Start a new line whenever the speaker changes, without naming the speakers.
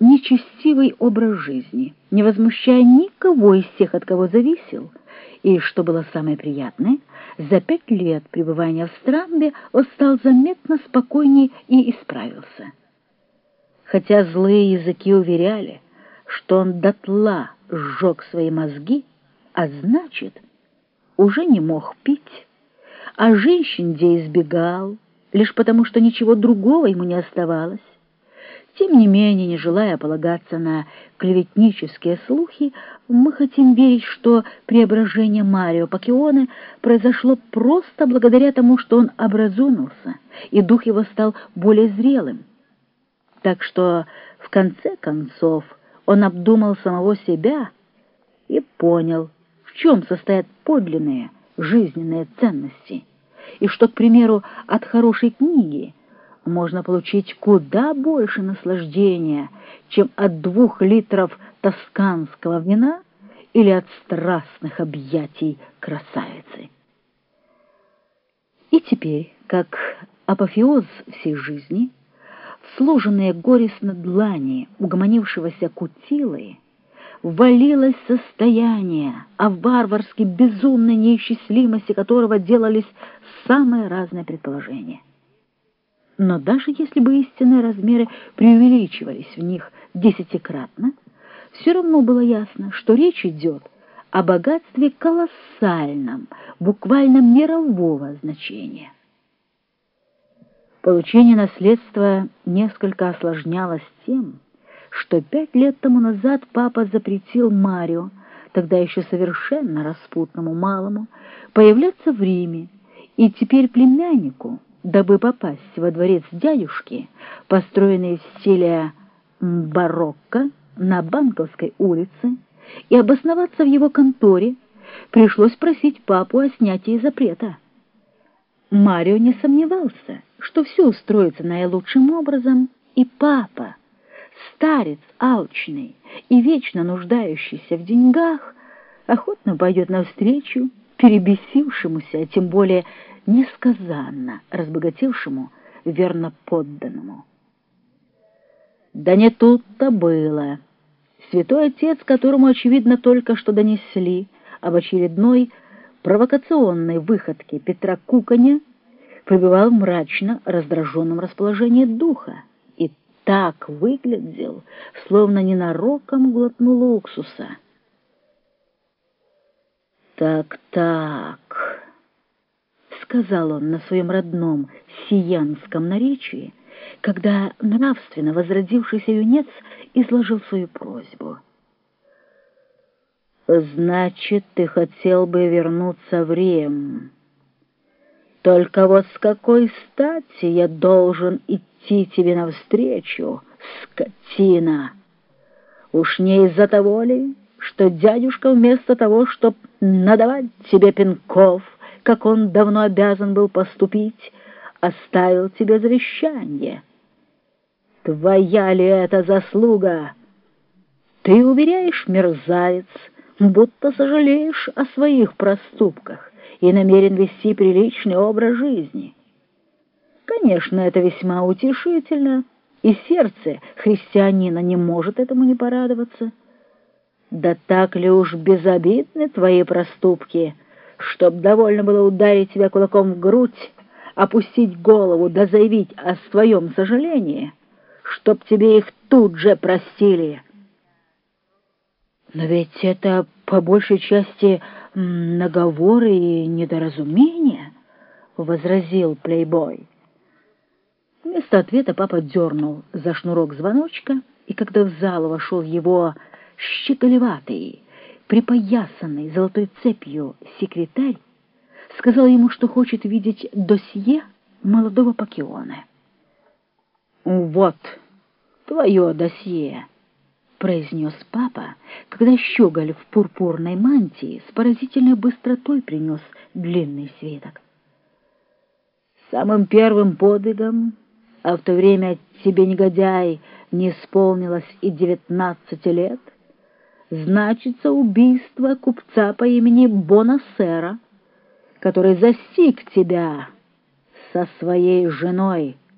нечестивый образ жизни, не возмущая никого из тех, от кого зависел, и, что было самое приятное, за пять лет пребывания в Страмбе он стал заметно спокойнее и исправился. Хотя злые языки уверяли, что он дотла сжег свои мозги, а значит, уже не мог пить, а женщин где избегал, лишь потому что ничего другого ему не оставалось. Тем не менее, не желая полагаться на клеветнические слухи, мы хотим верить, что преображение Марио Пакионе произошло просто благодаря тому, что он образумился, и дух его стал более зрелым. Так что, в конце концов, он обдумал самого себя и понял, в чем состоят подлинные жизненные ценности, и что, к примеру, от хорошей книги можно получить куда больше наслаждения, чем от двух литров тосканского вина или от страстных объятий красавицы. И теперь, как апофеоз всей жизни, сложенные горестно длани угомонившегося Кутилы, валилось состояние, о варварски безумной неисчислимости которого делались самые разные предположения. Но даже если бы истинные размеры преувеличивались в них десятикратно, все равно было ясно, что речь идет о богатстве колоссальном, буквально мирового значения. Получение наследства несколько осложнялось тем, что пять лет тому назад папа запретил Марио, тогда еще совершенно распутному малому, появляться в Риме, и теперь племяннику, дабы попасть во дворец дядюшки, построенный в стиле барокко на Банковской улице, и обосноваться в его конторе, пришлось просить папу о снятии запрета. Марио не сомневался, что все устроится наилучшим образом, и папа, старец алчный и вечно нуждающийся в деньгах, охотно пойдет навстречу перебесившемуся, а тем более несказанно разбогатевшему верно подданному. Да не тут-то было. Святой отец, которому, очевидно, только что донесли об очередной провокационной выходке Петра Куканя, пребывал в мрачно раздраженном расположении духа и так выглядел, словно ненароком глотнул уксуса. «Так-так», — сказал он на своем родном сиянском наречии, когда нравственно возродившийся юнец изложил свою просьбу. «Значит, ты хотел бы вернуться в Рим. Только вот с какой стати я должен идти тебе навстречу, скотина? Уж не из-за того ли, что дядюшка вместо того, чтобы надавать тебе пинков, как он давно обязан был поступить, оставил тебе завещание. Твоя ли это заслуга? Ты уверяешь, мерзавец, будто сожалеешь о своих проступках и намерен вести приличный образ жизни. Конечно, это весьма утешительно, и сердце христианина не может этому не порадоваться. Да так ли уж безобидны твои проступки, чтоб довольно было ударить тебя кулаком в грудь, опустить голову да заявить о своем сожалении, чтоб тебе их тут же простили. Но ведь это по большей части наговоры и недоразумения, — возразил плейбой. Вместо ответа папа дернул за шнурок звоночка, и когда в зал вошел его щеголеватый, припоясанный золотой цепью секретарь, сказал ему, что хочет видеть досье молодого Пакиона. «Вот твое досье», — произнес папа, когда щеголь в пурпурной мантии с поразительной быстротой принес длинный свиток. «Самым первым подвигом, а в то время тебе, негодяй, не исполнилось и девятнадцати лет, значится убийство купца по имени Бонасера, который застиг тебя со своей женой,